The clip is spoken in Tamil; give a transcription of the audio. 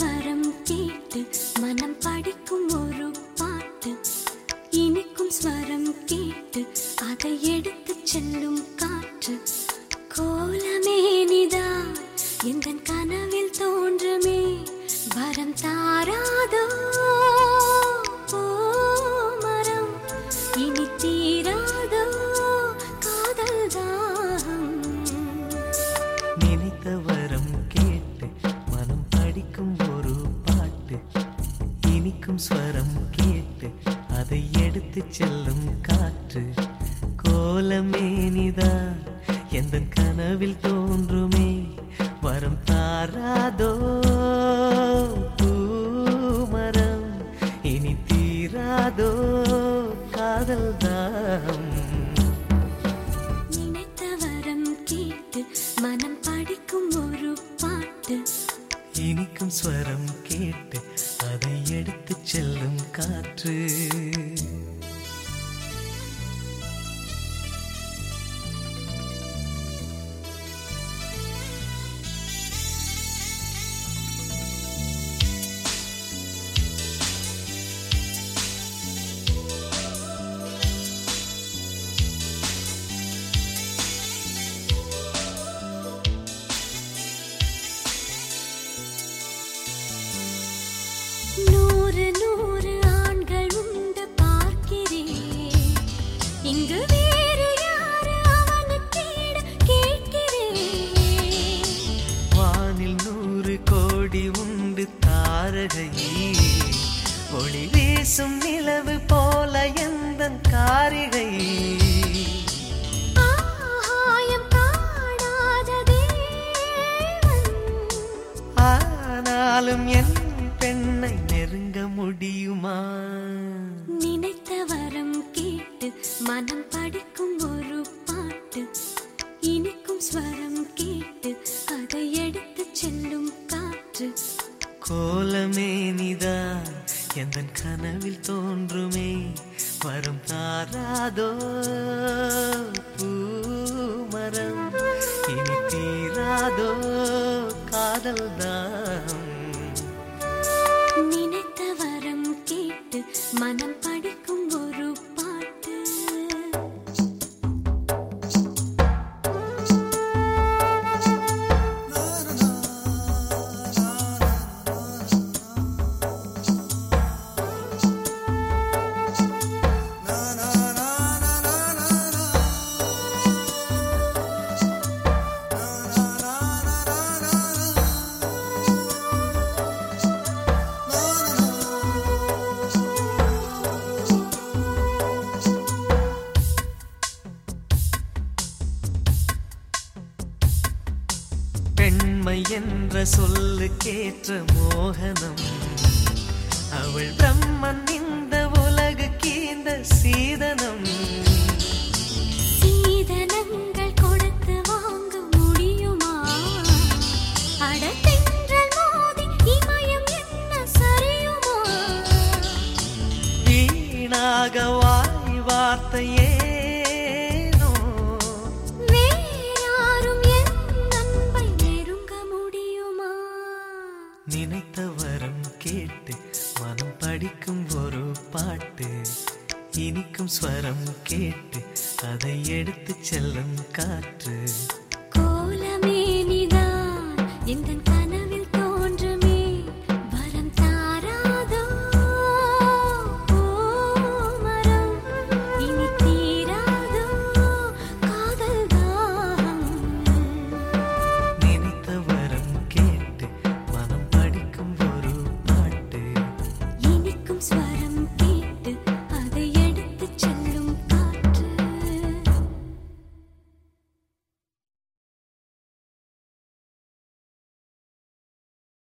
வரம் கேட்டு மனம் படிக்கும் ஒரு இனிக்கும் ஸ்வரம் கேட்டு அதை எடுத்து செல்லும் காற்று. கோலமேனிதா எந்த கனவில் தோன்றுமே வரம் தாராதோ? பூமரம் இனி தீராதோ? காதல் தாம். நினைத்த வரம் கேட்டு மனம் படிக்கும் ஒரு பாட்டு. இனிக்கும் ஸ்வரம் கேட்டு அதை எடுத்து செல்லும் காற்று தாரகை ஒளி வீசும் நிலவு போல எந்த காரிகை? ஆனாலும் என் பெண்ணை நெருங்க முடியுமா? நினைத்த வரம் கேட்டு மனம் எந்த கனவில் தோன்றுமே வரும் தாராதோ பூமரம். இனி தீராதோ காதல் தான் நினைத்த வரம் கேட்டு மனம் பெண்மை என்ற சொல்லுக்கேற்ற மோகனம். அவள் பிரம்மன் இந்த உலகுக்கு இந்த சீதனம். சீதனங்கள் கொடுத்து வாங்க முடியுமா? அடத்தென்றல் மோதி இமயம் என்ன சரியுமா வீணாக வாய் வார்த்தையேனோ நினைத்த வரம் கேட்டு மனம் படிக்கும் ஒரு பாட்டு. இனிக்கும் ஸ்வரம் கேட்டு அதை எடுத்து செல்லும் காற்று. கோலமேனிதான் எந்தன்